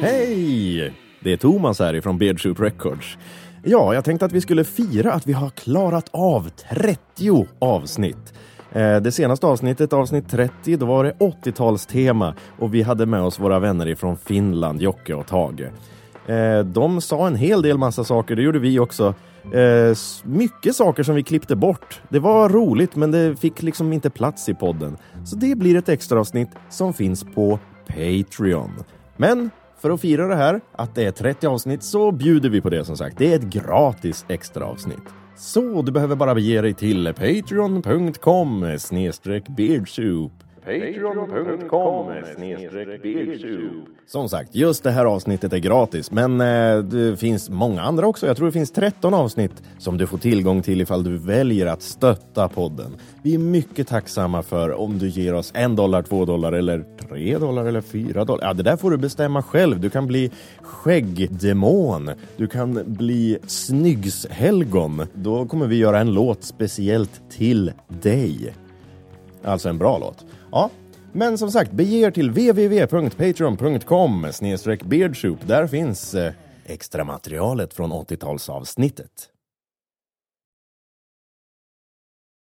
Hej! Det är Thomas här ifrån Beardshoot Records. Ja, jag tänkte att vi skulle fira att vi har klarat av 30 avsnitt. Eh, det senaste avsnittet, avsnitt 30, då var det 80-talstema och vi hade med oss våra vänner ifrån Finland, Jocke och Tage. Eh, de sa en hel del massa saker, det gjorde vi också. Eh, mycket saker som vi klippte bort. Det var roligt men det fick liksom inte plats i podden. Så det blir ett extra avsnitt som finns på Patreon. Men för att fira det här, att det är 30 avsnitt, så bjuder vi på det som sagt. Det är ett gratis extra avsnitt. Så du behöver bara bege dig till patreon.com snedstreck beardsoup. Patreon.com. Som sagt, just det här avsnittet är gratis, men eh, det finns många andra också. Jag tror det finns 13 avsnitt som du får tillgång till ifall du väljer att stötta podden. Vi är mycket tacksamma för om du ger oss en dollar, två dollar eller tre dollar eller fyra dollar. Ja, det där får du bestämma själv. Du kan bli skäggdemon. Du kan bli snyggshelgon. Då kommer vi göra en låt speciellt till dig. Alltså en bra låt. Ja, men som sagt, bege er till www.patreon.com beardsoup. Där finns eh, extra materialet från 80-talsavsnittet.